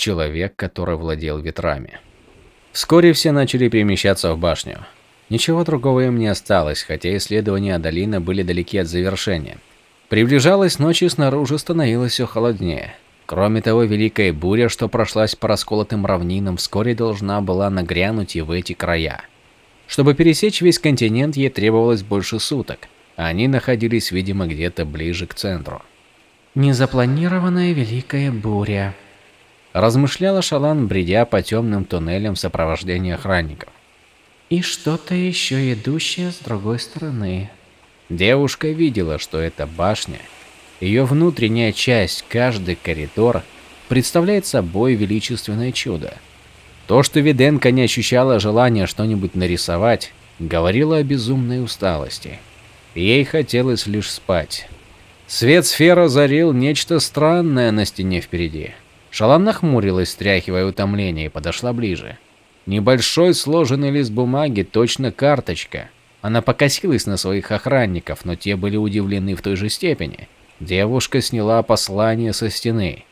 человек, который владел ветрами. Вскоре все начали перемещаться в башню. Ничего другого им не осталось, хотя исследования долины были далеки от завершения. Приближалась ночь и снаружи становилось все холоднее. Кроме того, великая буря, что прошлась по расколотым равнинам, вскоре должна была нагрянуть и в эти края. Чтобы пересечь весь континент, ей требовалось больше суток, они находились, видимо, где-то ближе к центру. Незапланированная великая буря. Размышляла Шалан, бредя по темным туннелям в сопровождении охранников. И что-то еще идущее с другой стороны. Девушка видела, что эта башня ее внутренняя часть, каждый коридор, представляет собой величественное чудо. То, что Виденко не ощущала желания что-нибудь нарисовать, говорило о безумной усталости. Ей хотелось лишь спать. Свет сферы зарил нечто странное на стене впереди. Шалан нахмурилась, стряхивая утомление, и подошла ближе. Небольшой сложенный лист бумаги, точно карточка. Она покосилась на своих охранников, но те были удивлены в той же степени. Девушка сняла послание со стены.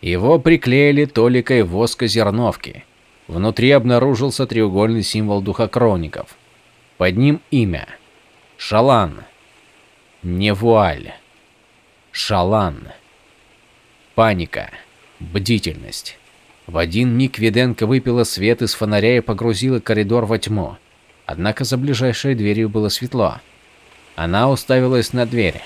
Его приклеили толикой воска зерновки. Внутри обнаружился треугольный символ духокровников. Под ним имя. Шалан. Не вуаль. Шалан. Паника. Бдительность. В один миг Виденко выпила свет из фонаря и погрузила коридор во тьму. Однако за ближайшей дверью было светло. Она уставилась на дверь.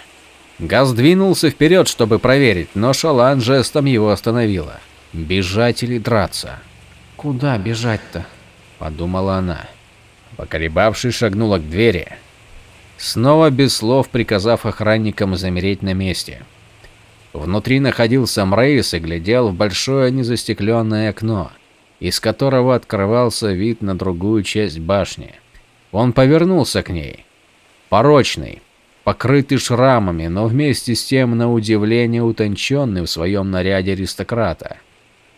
Газ двинулся вперед, чтобы проверить, но Шалан жестом его остановила. Бежать или драться? Куда бежать-то? Подумала она. Поколебавшись, шагнула к двери. Снова без слов приказав охранникам замереть на месте. Внутри находился Мрейс и глядел в большое незастекленное окно, из которого открывался вид на другую часть башни. Он повернулся к ней. Порочный, покрытый шрамами, но вместе с тем на удивление утонченный в своем наряде аристократа.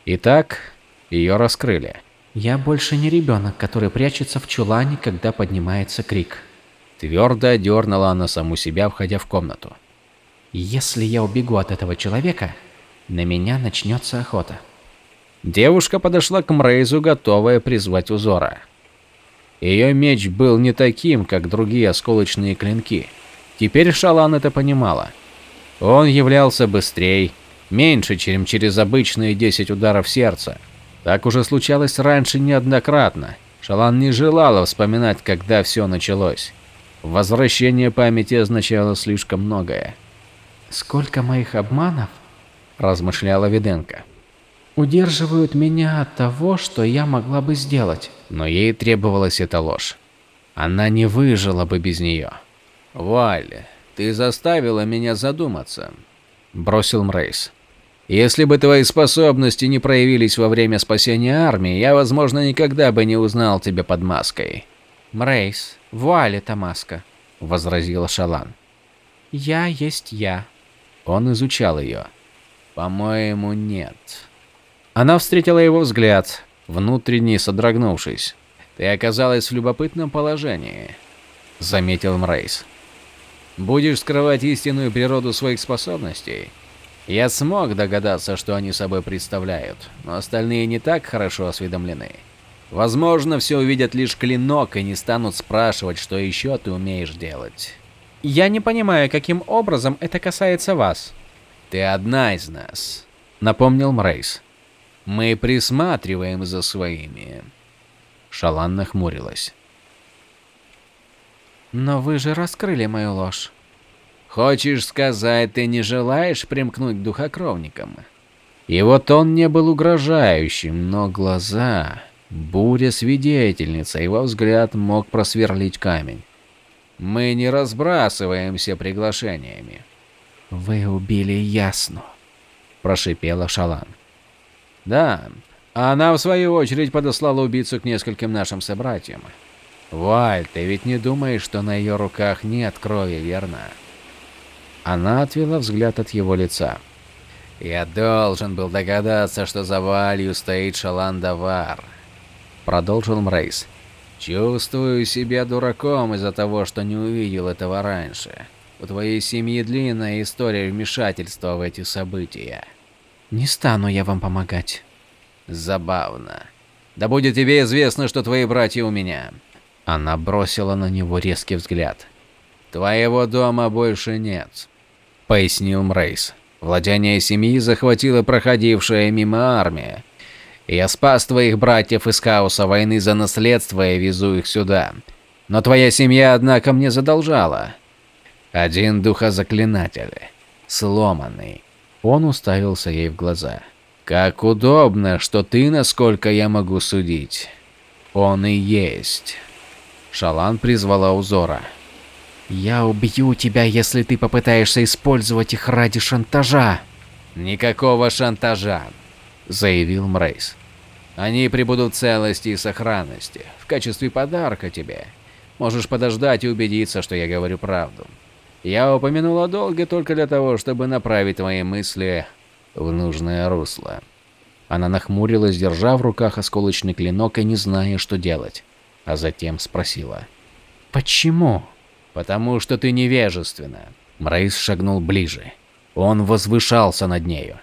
Итак, ее раскрыли. Я больше не ребенок, который прячется в чулане, когда поднимается крик. Твердо одернула она саму себя, входя в комнату. Если я убегу от этого человека, на меня начнется охота. Девушка подошла к Мрейзу, готовая призвать узора. Ее меч был не таким, как другие осколочные клинки. Теперь Шалан это понимала. Он являлся быстрее, меньше, чем через обычные 10 ударов сердца. Так уже случалось раньше неоднократно. Шалан не желала вспоминать, когда все началось. Возвращение памяти означало слишком многое. «Сколько моих обманов?» – размышляла Виденко. «Удерживают меня от того, что я могла бы сделать». Но ей требовалась эта ложь. Она не выжила бы без нее. «Валь, ты заставила меня задуматься», – бросил Мрейс. «Если бы твои способности не проявились во время спасения армии, я, возможно, никогда бы не узнал тебя под маской». «Мрейс, вуаль это маска», – возразила Шалан. «Я есть я». Он изучал ее. «По-моему, нет». Она встретила его взгляд, внутренне содрогнувшись. «Ты оказалась в любопытном положении», – заметил Мрейс. Будешь скрывать истинную природу своих способностей? Я смог догадаться, что они собой представляют, но остальные не так хорошо осведомлены. Возможно, все увидят лишь клинок и не станут спрашивать, что еще ты умеешь делать. Я не понимаю, каким образом это касается вас. Ты одна из нас, напомнил Мрейс. Мы присматриваем за своими. Шалан нахмурилась. Но вы же раскрыли мою ложь. Хочешь сказать, ты не желаешь примкнуть к духокровникам? Его тон не был угрожающим, но глаза... Буря свидетельница, его взгляд мог просверлить камень. Мы не разбрасываемся приглашениями. Вы убили Ясну, прошипела Шалан. Да, она в свою очередь подослала убийцу к нескольким нашим собратьям. Валь, ты ведь не думаешь, что на ее руках нет крови, верно? Она отвела взгляд от его лица. Я должен был догадаться, что за Валью стоит Шаландавар. Продолжил Мрейс. Чувствую себя дураком из-за того, что не увидел этого раньше. У твоей семьи длинная история вмешательства в эти события. Не стану я вам помогать. Забавно. Да будет тебе известно, что твои братья у меня. Она бросила на него резкий взгляд. Твоего дома больше нет, пояснил Мрейс. Владение семьи захватила проходившая мимо армия. Я спас твоих братьев из хаоса войны за наследство и везу их сюда. Но твоя семья, однако, мне задолжала. Один духозаклинатель. Сломанный. Он уставился ей в глаза. Как удобно, что ты, насколько я могу судить. Он и есть. Шалан призвала узора. Я убью тебя, если ты попытаешься использовать их ради шантажа. Никакого шантажа, заявил Мрейс. Они прибудут в целости и сохранности, в качестве подарка тебе. Можешь подождать и убедиться, что я говорю правду. Я упомянул о долге только для того, чтобы направить твои мысли в нужное русло. Она нахмурилась, держа в руках осколочный клинок и не зная, что делать, а затем спросила. «Почему?» «Потому что ты невежественна». Мрейс шагнул ближе. Он возвышался над нею.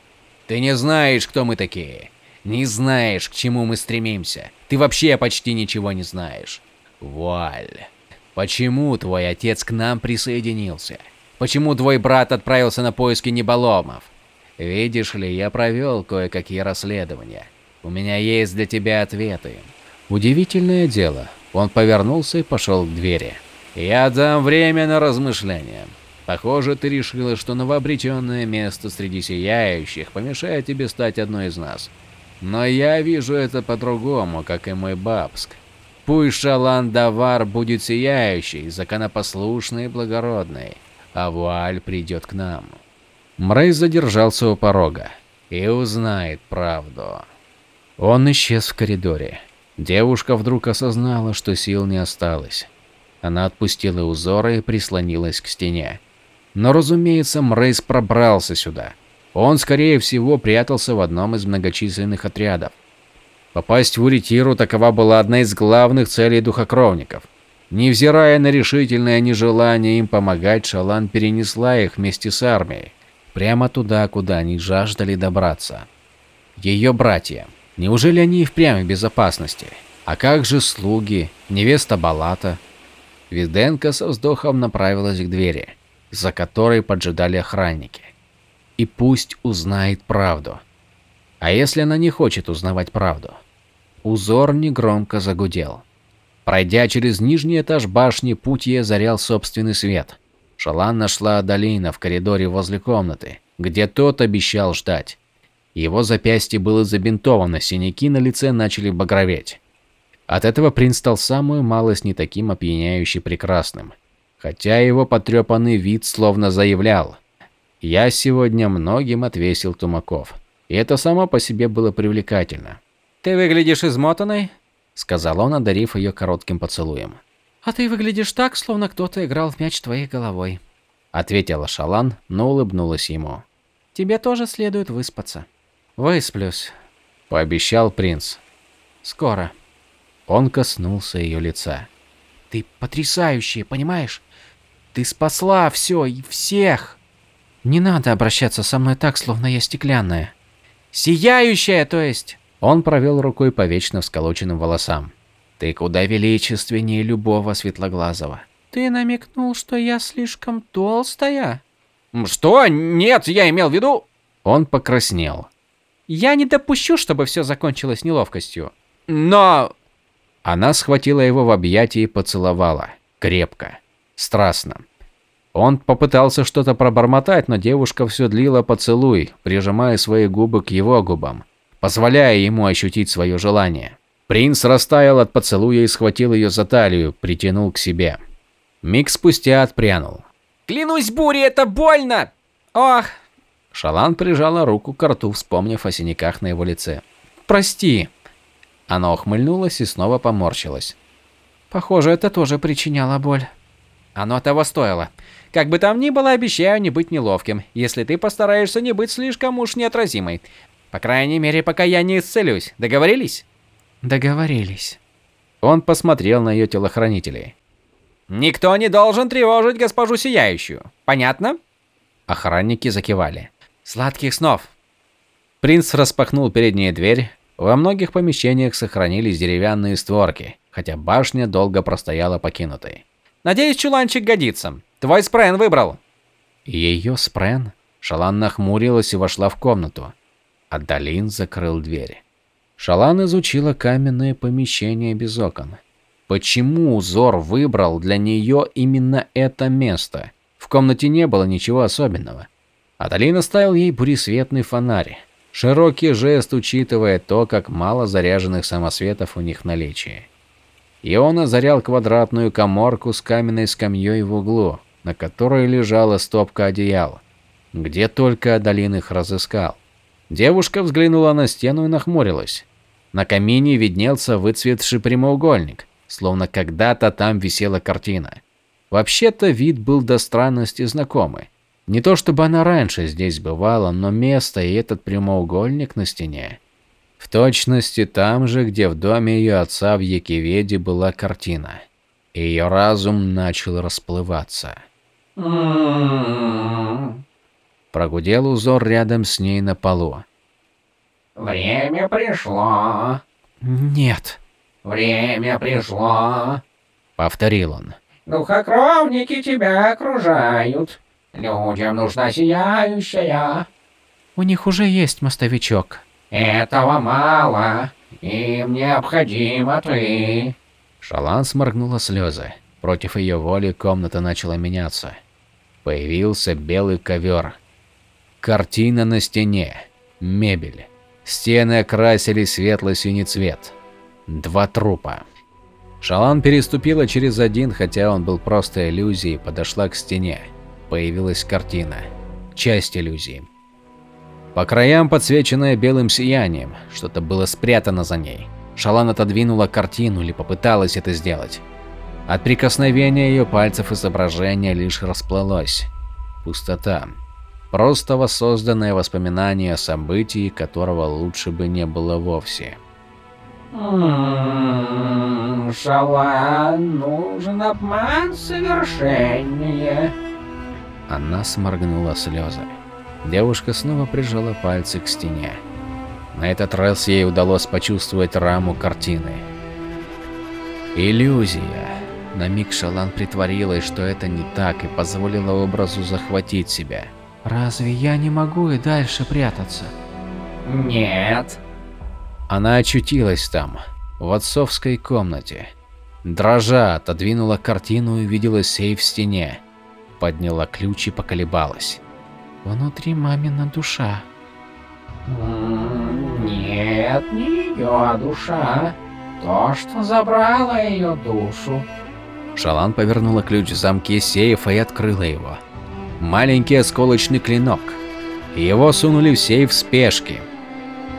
«Ты не знаешь, кто мы такие. Не знаешь, к чему мы стремимся. Ты вообще почти ничего не знаешь. Вуаль. Почему твой отец к нам присоединился? Почему твой брат отправился на поиски неболомов? Видишь ли, я провел кое-какие расследования. У меня есть для тебя ответы. Удивительное дело. Он повернулся и пошел к двери. Я дам время на размышления. Похоже, ты решила, что новообретенное место среди сияющих помешает тебе стать одной из нас. Но я вижу это по-другому, как и мой Бабск. Пусть Шалан Давар будет сияющий, законопослушный и благородный, а Вуаль придет к нам. Мрей задержался у порога и узнает правду. Он исчез в коридоре. Девушка вдруг осознала, что сил не осталось. Она отпустила узоры и прислонилась к стене. Но, разумеется, Мрейс пробрался сюда. Он, скорее всего, прятался в одном из многочисленных отрядов. Попасть в Уритиру такова была одна из главных целей духокровников. Невзирая на решительное нежелание им помогать, Шалан перенесла их вместе с армией. Прямо туда, куда они жаждали добраться. Ее братья. Неужели они и впрямь в безопасности? А как же слуги, невеста Балата? Виденко со вздохом направилась к двери, за которой поджидали охранники. И пусть узнает правду. А если она не хочет узнавать правду? Узор негромко загудел. Пройдя через нижний этаж башни, путь ей озарял собственный свет. Шалан нашла Адалина в коридоре возле комнаты, где тот обещал ждать. Его запястье было забинтовано, синяки на лице начали багроветь. От этого принц стал самую малость не таким опьяняюще прекрасным. Хотя его потрепанный вид словно заявлял «Я сегодня многим отвесил тумаков». И это само по себе было привлекательно. «Ты выглядишь измотанной», — сказал он, одарив ее коротким поцелуем. «А ты выглядишь так, словно кто-то играл в мяч твоей головой», — ответила Шалан, но улыбнулась ему. «Тебе тоже следует выспаться». «Высплюсь», — пообещал принц. «Скоро». Он коснулся ее лица. «Ты потрясающая, понимаешь? Ты спасла все и всех. Не надо обращаться со мной так, словно я стеклянная. Сияющая, то есть». Он провел рукой по вечно всколоченным волосам. Ты куда величественнее любого светлоглазого. Ты намекнул, что я слишком толстая? Что? Нет, я имел в виду... Он покраснел. Я не допущу, чтобы все закончилось неловкостью. Но... Она схватила его в объятия и поцеловала. Крепко. Страстно. Он попытался что-то пробормотать, но девушка все длила поцелуй, прижимая свои губы к его губам, позволяя ему ощутить свое желание. Принц растаял от поцелуя и схватил ее за талию, притянул к себе. Миг спустя отпрянул. «Клянусь бурей, это больно! Ох!» Шалан прижала руку к рту, вспомнив о синяках на его лице. «Прости!» Она ухмыльнулась и снова поморщилась. «Похоже, это тоже причиняло боль». «Оно того стоило. Как бы там ни было, обещаю не быть неловким, если ты постараешься не быть слишком уж неотразимой. По крайней мере, пока я не исцелюсь. Договорились?» Договорились. Он посмотрел на ее телохранителей. Никто не должен тревожить госпожу Сияющую. Понятно? Охранники закивали. Сладких снов. Принц распахнул переднюю дверь, Во многих помещениях сохранились деревянные створки, хотя башня долго простояла покинутой. Надеюсь, чуланчик годится. Твой спрен выбрал. Ее спрен? Шалан нахмурилась и вошла в комнату. Адалин закрыл дверь. Шалан изучила каменное помещение без окон. Почему узор выбрал для нее именно это место? В комнате не было ничего особенного. Адалин оставил ей буресветный фонарь. Широкий жест, учитывая то, как мало заряженных самосветов у них в наличии. И он озарял квадратную коморку с каменной скамьей в углу, на которой лежала стопка одеял. Где только Адалин их разыскал. Девушка взглянула на стену и нахмурилась. На камине виднелся выцветший прямоугольник, словно когда-то там висела картина. Вообще-то вид был до странности знакомый. Не то чтобы она раньше здесь бывала, но место и этот прямоугольник на стене. В точности там же, где в доме ее отца в Якиведе была картина. Ее разум начал расплываться. Прогудел узор рядом с ней на полу. Время пришло. Нет. Время пришло. Повторил он. Духокровники тебя окружают. Людям нужна сияющая. У них уже есть мостовичок. Этого мало. Им необходимо ты. Шалан сморгнула слезы. Против ее воли комната начала меняться. Появился белый ковер. Картина на стене. Мебель. Стены окрасили светло-синий цвет. Два трупа. Шалан переступила через один, хотя он был просто иллюзией, подошла к стене. Появилась картина. Часть иллюзии. По краям подсвеченная белым сиянием, что-то было спрятано за ней. Шалан отодвинула картину или попыталась это сделать. От прикосновения ее пальцев изображение лишь расплылось. Пустота. Просто воссозданное воспоминание о событии, которого лучше бы не было вовсе. М-м, Шалан, нужен обман совершеннее. Она сморгнула слезы. Девушка снова прижала пальцы к стене. На этот раз ей удалось почувствовать раму картины. Иллюзия. На миг Шалан притворилась, что это не так, и позволила образу захватить себя. Разве я не могу и дальше прятаться? Нет. Она очутилась там, в отцовской комнате. Дрожа отодвинула картину и увидела сейф в стене. Подняла ключ и поколебалась. Внутри мамина душа. Нет, не ее душа. То, что забрало ее душу. Шалан повернула ключ в замке сейфа и открыла его. Маленький осколочный клинок. Его сунули в сейф в спешке.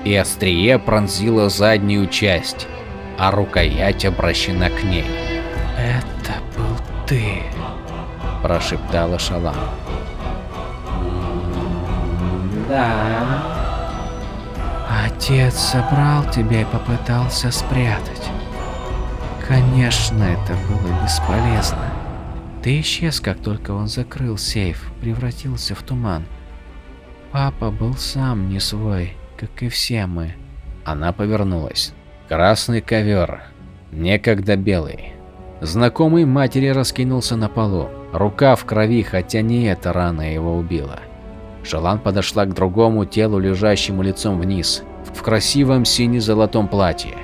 И острие пронзило заднюю часть, а рукоять обращена к ней. Это был ты. Прошептала Шалан. Да. Отец собрал тебя и попытался спрятать. Конечно, это было бесполезно. Ты исчез, как только он закрыл сейф, превратился в туман. Папа был сам не свой, как и все мы. Она повернулась. Красный ковер, некогда белый. Знакомый матери раскинулся на полу. Рука в крови, хотя не эта рана его убила. Шалан подошла к другому телу, лежащему лицом вниз, в красивом сине-золотом платье.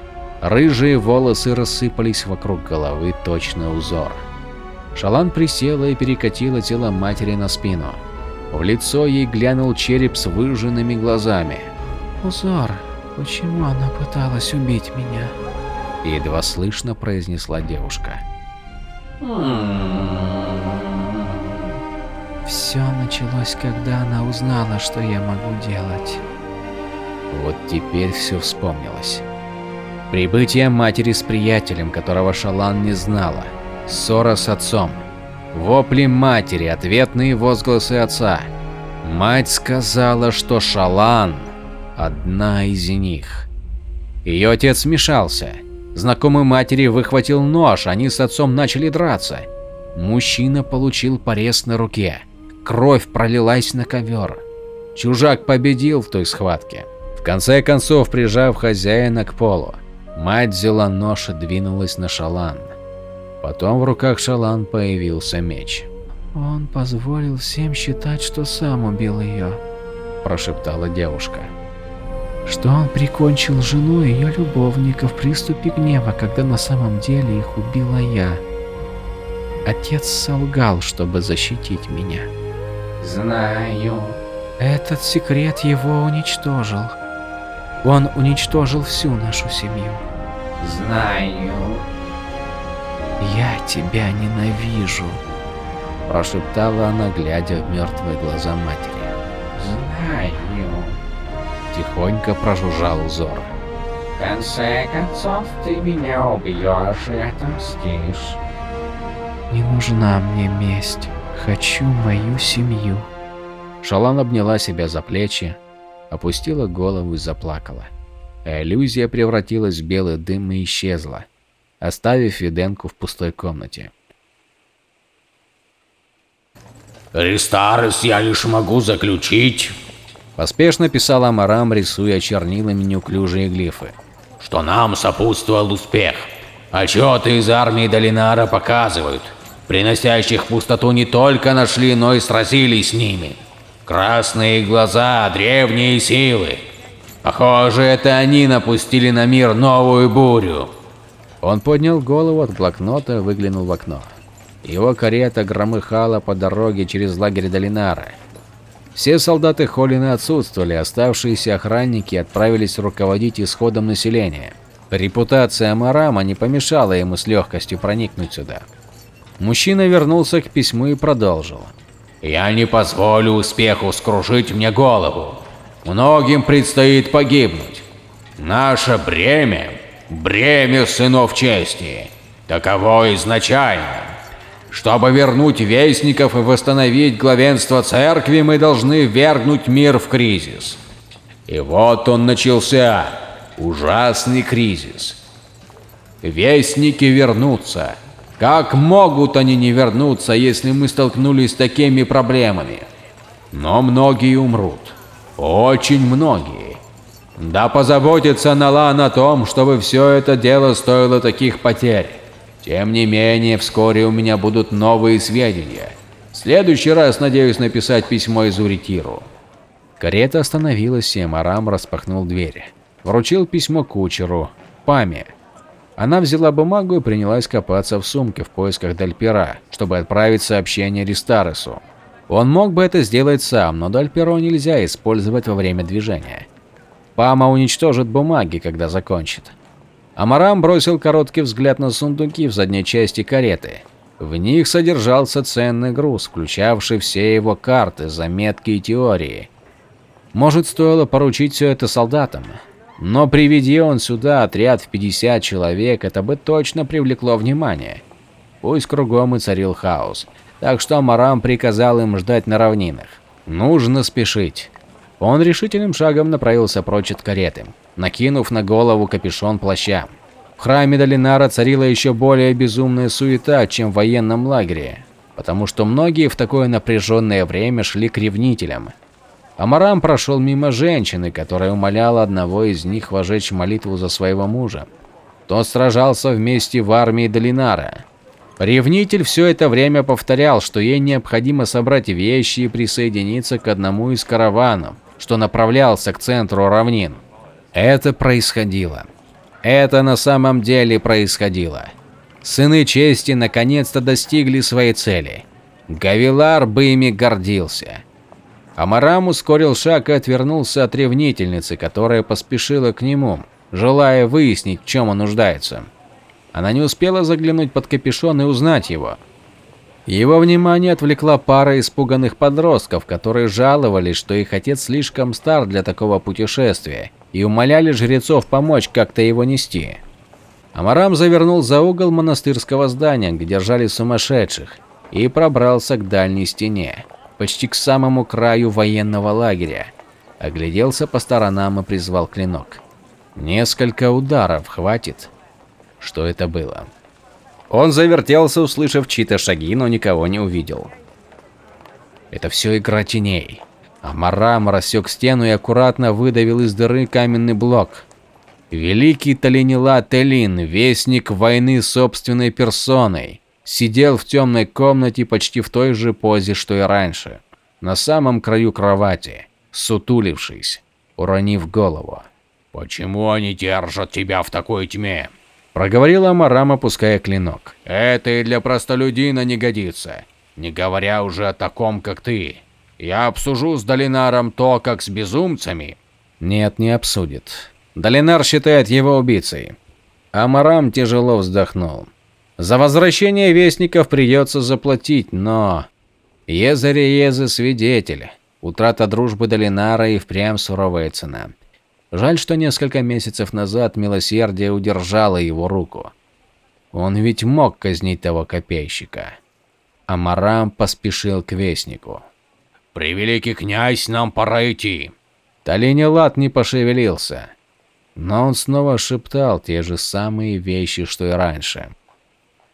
Рыжие волосы рассыпались вокруг головы, точно узор. Шалан присела и перекатила тело матери на спину. В лицо ей глянул череп с выжженными глазами. Узор, почему она пыталась убить меня? Едва слышно произнесла девушка. Все началось, когда она узнала, что я могу делать. Вот теперь все вспомнилось. Прибытие матери с приятелем, которого Шалан не знала. Ссора с отцом. Вопли матери, ответные возгласы отца. Мать сказала, что Шалан – одна из них. Ее отец вмешался. Знакомый матери выхватил нож, они с отцом начали драться. Мужчина получил порез на руке. Кровь пролилась на ковер. Чужак победил в той схватке. В конце концов, прижав хозяина к полу, мать взяла нож и двинулась на Шалан. Потом в руках Шалан появился меч. Он позволил всем считать, что сам убил ее, прошептала девушка. Что он прикончил жену и ее любовника в приступе гнева, когда на самом деле их убила я. Отец солгал, чтобы защитить меня. Знаю. Этот секрет его уничтожил. Он уничтожил всю нашу семью. Знаю. Я тебя ненавижу, прошептала она, глядя в мертвые глаза матери. Знаю. Тихонько прожужжал узор. В конце концов, ты меня убьешь и отомстишь. Не нужна мне месть. Хочу мою семью. Шалан обняла себя за плечи, опустила голову и заплакала. Иллюзия превратилась в белый дым и исчезла, оставив Виденку в пустой комнате. «Ристарес, я лишь могу заключить», – поспешно писал Амарам, рисуя чернилами неуклюжие глифы, – «что нам сопутствовал успех. Отчеты из армии Долинара показывают, приносящих пустоту не только нашли, но и сразились с ними. Красные глаза, древние силы. Похоже, это они напустили на мир новую бурю. Он поднял голову от блокнота выглянул в окно. Его карета громыхала по дороге через лагерь Долинара. Все солдаты Холлина отсутствовали, оставшиеся охранники отправились руководить исходом населения. Репутация Марама не помешала ему с легкостью проникнуть сюда. Мужчина вернулся к письму и продолжил. «Я не позволю успеху скружить мне голову. Многим предстоит погибнуть. Наше бремя – бремя сынов чести. Таково изначально. Чтобы вернуть вестников и восстановить главенство церкви, мы должны вергнуть мир в кризис. И вот он начался. Ужасный кризис. Вестники вернутся. Как могут они не вернуться, если мы столкнулись с такими проблемами? Но многие умрут. Очень многие. Да позаботится Налан о том, чтобы все это дело стоило таких потерь. Тем не менее, вскоре у меня будут новые сведения. В следующий раз надеюсь написать письмо из Уритиру. Карета остановилась, и Марам распахнул дверь. Вручил письмо кучеру, Паме. Она взяла бумагу и принялась копаться в сумке в поисках Дальпера, чтобы отправить сообщение Ристаресу. Он мог бы это сделать сам, но Дальперо нельзя использовать во время движения. Пама уничтожит бумаги, когда закончит. Амарам бросил короткий взгляд на сундуки в задней части кареты. В них содержался ценный груз, включавший все его карты, заметки и теории. Может, стоило поручить все это солдатам, но приведи он сюда отряд в 50 человек, это бы точно привлекло внимание. Пусть кругом и царил хаос, так что Марам приказал им ждать на равнинах. Нужно спешить. Он решительным шагом направился прочь от кареты, накинув на голову капюшон плаща. В храме Долинара царила еще более безумная суета, чем в военном лагере, потому что многие в такое напряженное время шли к ревнителям, Амарам прошел мимо женщины, которая умоляла одного из них вожечь молитву за своего мужа. Тот сражался вместе в армии Долинара. Ревнитель все это время повторял, что ей необходимо собрать вещи и присоединиться к одному из караванов, что направлялся к центру равнин. Это происходило. Это на самом деле происходило. Сыны чести наконец-то достигли своей цели. Гавилар бы ими гордился. Амарам ускорил шаг и отвернулся от ревнительницы, которая поспешила к нему, желая выяснить, в чем он нуждается. Она не успела заглянуть под капюшон и узнать его. Его внимание отвлекла пара испуганных подростков, которые жаловались, что их отец слишком стар для такого путешествия, и умоляли жрецов помочь как-то его нести. Амарам завернул за угол монастырского здания, где держали сумасшедших, и пробрался к дальней стене почти к самому краю военного лагеря. Огляделся по сторонам и призвал клинок. Несколько ударов хватит. Что это было? Он завертелся, услышав чьи-то шаги, но никого не увидел. Это все игра теней. Амарам рассек стену и аккуратно выдавил из дыры каменный блок. Великий Талинила Телин, вестник войны собственной персоной, сидел в темной комнате почти в той же позе, что и раньше, на самом краю кровати, сутулившись, уронив голову. «Почему они держат тебя в такой тьме?» Проговорила Амарам, опуская клинок. «Это и для простолюдина не годится, не говоря уже о таком, как ты. Я обсужу с Долинаром то, как с безумцами». Нет, не обсудит. Долинар считает его убийцей. Амарам тяжело вздохнул. За возвращение вестников придется заплатить, но... Езари-Езы свидетель. Утрата дружбы Долинара и впрямь суровая цена. Жаль, что несколько месяцев назад милосердие удержало его руку. Он ведь мог казнить того копейщика. Амарам поспешил к вестнику. «Превеликий князь, нам пора идти!» Талинелат не пошевелился. Но он снова шептал те же самые вещи, что и раньше.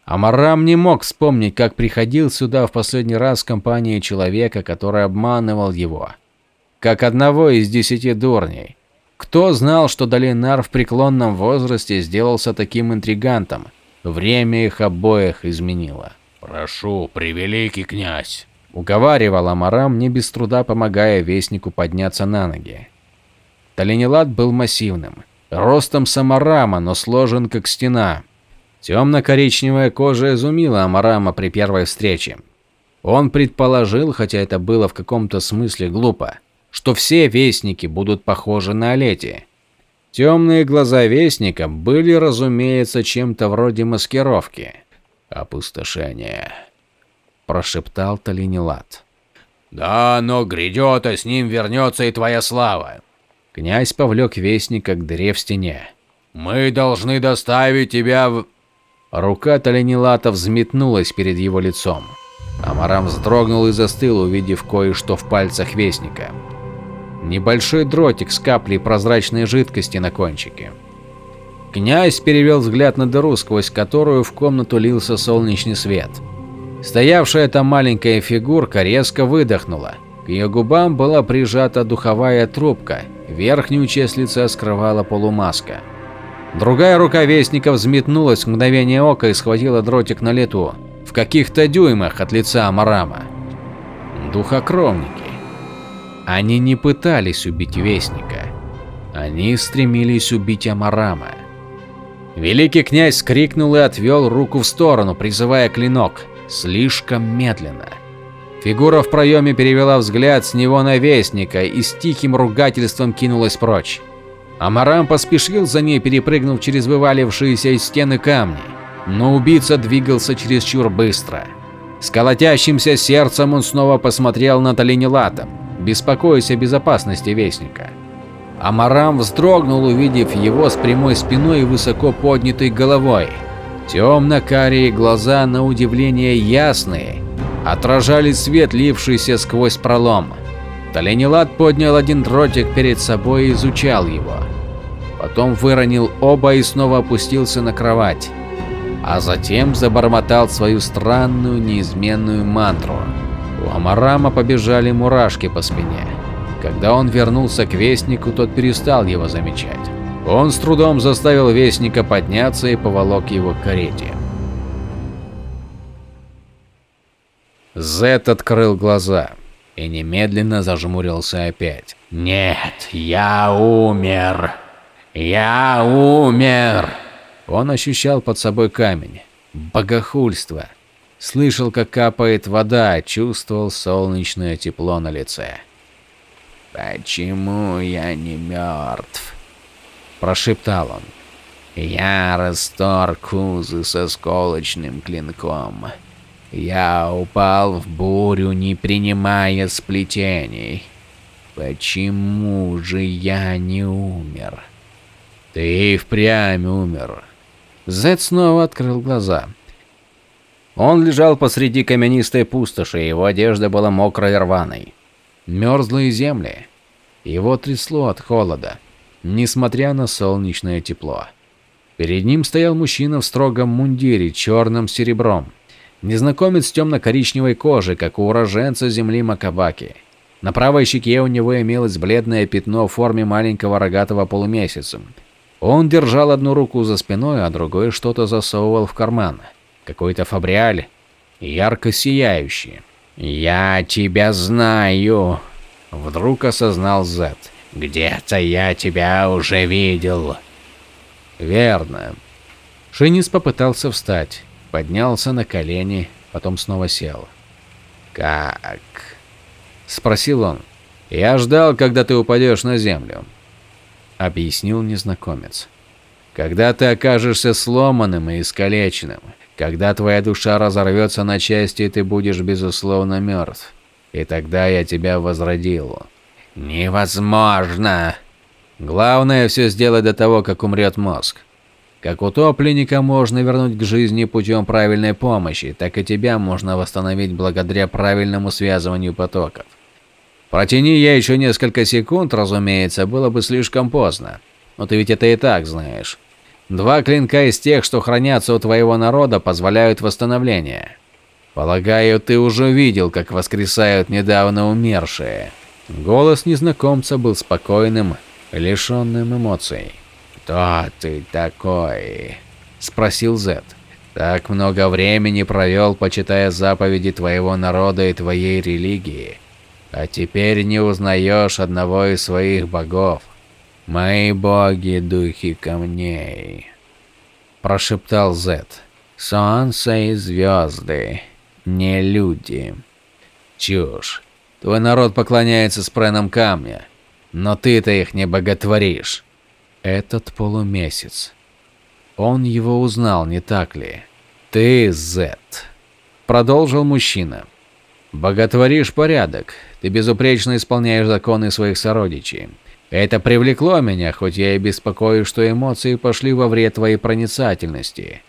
Амарам не мог вспомнить, как приходил сюда в последний раз в компании человека, который обманывал его. Как одного из десяти дурней. Кто знал, что Долинар в преклонном возрасте сделался таким интригантом? Время их обоих изменило. «Прошу, превеликий князь!» Уговаривал Амарам, не без труда помогая вестнику подняться на ноги. Талинелат был массивным, ростом самарама, но сложен как стена. Темно-коричневая кожа изумила Амарама при первой встрече. Он предположил, хотя это было в каком-то смысле глупо, что все вестники будут похожи на Олети. Темные глаза вестника были, разумеется, чем-то вроде маскировки. «Опустошение», – прошептал Талинилат. «Да, но грядет, а с ним вернется и твоя слава». Князь повлек вестника к дыре в стене. «Мы должны доставить тебя в...» Рука Талинилата взметнулась перед его лицом. Амарам вздрогнул и застыл, увидев кое-что в пальцах вестника. Небольшой дротик с каплей прозрачной жидкости на кончике. Князь перевел взгляд на дыру, сквозь которую в комнату лился солнечный свет. Стоявшая там маленькая фигурка резко выдохнула. К ее губам была прижата духовая трубка, верхнюю часть лица скрывала полумаска. Другая рука Вестника взметнулась в мгновение ока и схватила дротик на лету, в каких-то дюймах от лица Амарама. Духокровники. Они не пытались убить Вестника. Они стремились убить Амарама. Великий князь скрикнул и отвел руку в сторону, призывая клинок. Слишком медленно. Фигура в проеме перевела взгляд с него на Вестника и с тихим ругательством кинулась прочь. Амарам поспешил за ней, перепрыгнув через вывалившиеся из стены камни. Но убийца двигался чересчур быстро. С колотящимся сердцем он снова посмотрел на Талинилата, беспокоясь о безопасности Вестника. Амарам вздрогнул, увидев его с прямой спиной и высоко поднятой головой. Темно-карие глаза, на удивление ясные, отражали свет, лившийся сквозь пролом. Таленилат поднял один дротик перед собой и изучал его. Потом выронил оба и снова опустился на кровать. А затем забормотал свою странную неизменную мантру. У Амарама побежали мурашки по спине. Когда он вернулся к Вестнику, тот перестал его замечать. Он с трудом заставил Вестника подняться и поволок его к карете. Зет открыл глаза и немедленно зажмурился опять. «Нет, я умер! Я умер!» Он ощущал под собой камень. Богохульство. Слышал, как капает вода, чувствовал солнечное тепло на лице. «Почему я не мертв?» – прошептал он. «Я расторг узы со сколочным клинком. Я упал в бурю, не принимая сплетений. Почему же я не умер?» «Ты впрямь умер». Зет снова открыл глаза. Он лежал посреди каменистой пустоши, его одежда была мокрой и рваной. Мерзлые земли. Его трясло от холода, несмотря на солнечное тепло. Перед ним стоял мужчина в строгом мундире, черным серебром. Незнакомец темно-коричневой кожи, как у уроженца земли Макабаки. На правой щеке у него имелось бледное пятно в форме маленького рогатого полумесяца. Он держал одну руку за спиной, а другой что-то засовывал в карман. Какой-то фабриаль, ярко сияющий. «Я тебя знаю!» Вдруг осознал Зет. «Где-то я тебя уже видел!» «Верно». Шинис попытался встать, поднялся на колени, потом снова сел. «Как?» – спросил он. «Я ждал, когда ты упадешь на землю», – объяснил незнакомец. «Когда ты окажешься сломанным и искалеченным, когда твоя душа разорвется на части, ты будешь безусловно мертв. И тогда я тебя возродил. Невозможно. Главное все сделать до того, как умрет мозг. Как утопленника можно вернуть к жизни путем правильной помощи, так и тебя можно восстановить благодаря правильному связыванию потоков. Протяни я еще несколько секунд, разумеется, было бы слишком поздно. Но ты ведь это и так знаешь. Два клинка из тех, что хранятся у твоего народа, позволяют восстановление. Полагаю, ты уже видел, как воскресают недавно умершие. Голос незнакомца был спокойным, лишенным эмоций. «Кто ты такой?» – спросил Зет. «Так много времени провел, почитая заповеди твоего народа и твоей религии, а теперь не узнаешь одного из своих богов. «Мои боги – духи камней», – прошептал Зет. «Солнце и звезды, не люди». «Чушь. Твой народ поклоняется спренам камня, но ты-то их не боготворишь». Этот полумесяц. Он его узнал, не так ли? «Ты, Зет», – продолжил мужчина. «Боготворишь порядок, ты безупречно исполняешь законы своих сородичей. Это привлекло меня, хоть я и беспокоюсь, что эмоции пошли во вред твоей проницательности,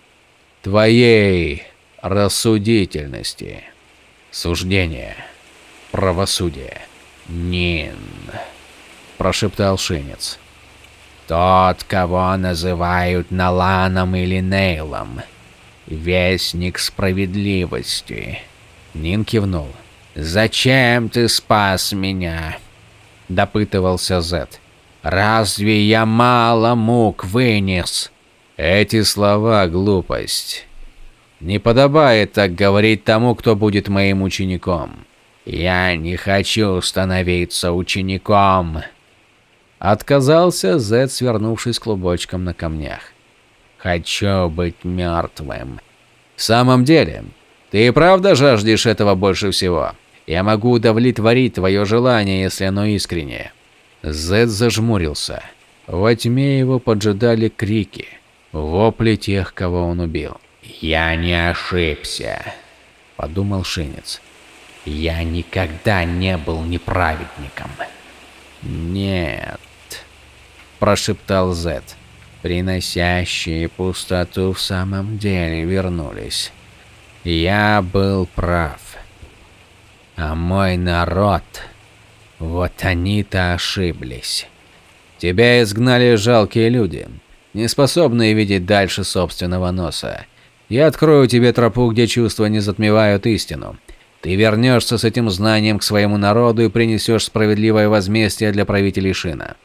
твоей рассудительности. Суждение. Правосудие. Нин. Прошептал Шинец. Тот, кого называют Наланом или Нейлом. Вестник справедливости. Нин кивнул. «Зачем ты спас меня?» – допытывался Зет. «Разве я мало мук вынес?» Эти слова – глупость. Не подобает так говорить тому, кто будет моим учеником. Я не хочу становиться учеником. Отказался Зет, свернувшись клубочком на камнях. Хочу быть мертвым. В самом деле, ты и правда жаждешь этого больше всего? Я могу удовлетворить твое желание, если оно искреннее. Зед зажмурился. Во тьме его поджидали крики, вопли тех, кого он убил. «Я не ошибся», – подумал Шинец. «Я никогда не был неправедником». «Нет», – прошептал Зед. «Приносящие пустоту в самом деле вернулись. Я был прав. А мой народ... Вот они-то ошиблись. Тебя изгнали жалкие люди, не способные видеть дальше собственного носа. Я открою тебе тропу, где чувства не затмевают истину. Ты вернешься с этим знанием к своему народу и принесешь справедливое возмездие для правителей Шина.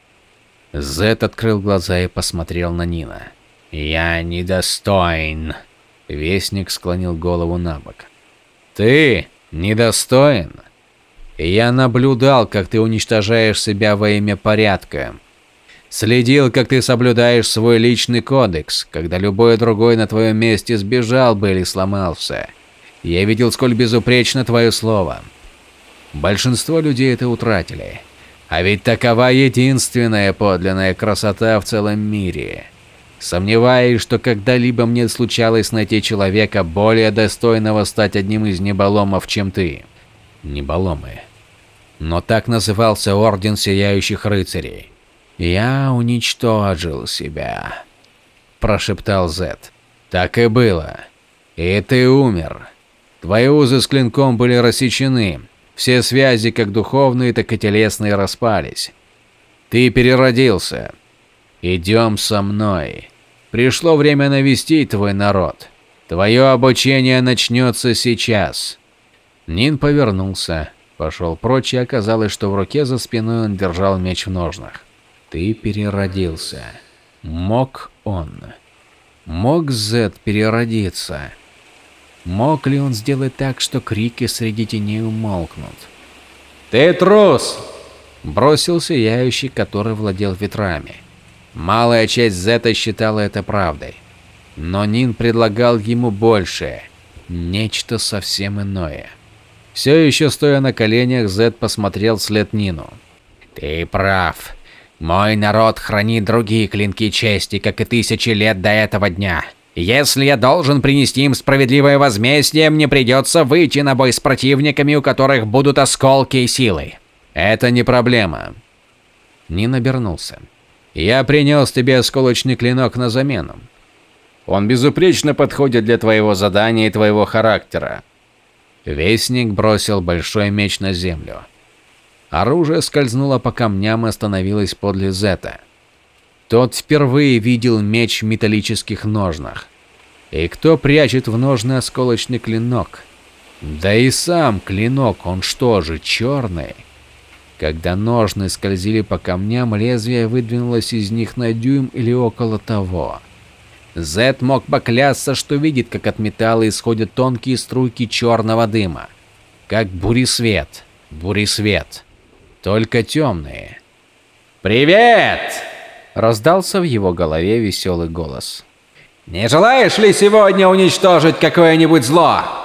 Зет открыл глаза и посмотрел на Нина. «Я недостоин!» Вестник склонил голову на бок. «Ты недостоин. Я наблюдал, как ты уничтожаешь себя во имя порядка. Следил, как ты соблюдаешь свой личный кодекс, когда любой другой на твоем месте сбежал бы или сломался. Я видел, сколь безупречно твое слово. Большинство людей это утратили. А ведь такова единственная подлинная красота в целом мире. Сомневаюсь, что когда-либо мне случалось найти человека более достойного стать одним из неболомов, чем ты. Неболомы. Но так назывался Орден Сияющих Рыцарей. Я уничтожил себя, прошептал Зет. Так и было. И ты умер. Твои узы с клинком были рассечены. Все связи, как духовные, так и телесные, распались. Ты переродился. Идем со мной. Пришло время навестить твой народ. Твое обучение начнется сейчас. Нин повернулся, Пошел прочь, и оказалось, что в руке за спиной он держал меч в ножнах. Ты переродился. Мог он? Мог Зет переродиться? Мог ли он сделать так, что крики среди теней умолкнут? «Ты трус!» – бросил сияющий, который владел ветрами. Малая часть Зета считала это правдой. Но Нин предлагал ему большее, нечто совсем иное. Все еще стоя на коленях, Зет посмотрел вслед Нину. «Ты прав. Мой народ хранит другие клинки чести, как и тысячи лет до этого дня. Если я должен принести им справедливое возмездие, мне придется выйти на бой с противниками, у которых будут осколки и силы. Это не проблема. Нин обернулся. Я принес тебе осколочный клинок на замену. Он безупречно подходит для твоего задания и твоего характера. Вестник бросил большой меч на землю. Оружие скользнуло по камням и остановилось подле Зета. Тот впервые видел меч в металлических ножнах. И кто прячет в ножны осколочный клинок? Да и сам клинок, он что же, черный? Когда ножны скользили по камням, лезвие выдвинулось из них на дюйм или около того. Зет мог поклясться, что видит, как от металла исходят тонкие струйки черного дыма. Как буресвет. Буресвет только темные. «Привет!» – раздался в его голове веселый голос. «Не желаешь ли сегодня уничтожить какое-нибудь зло?»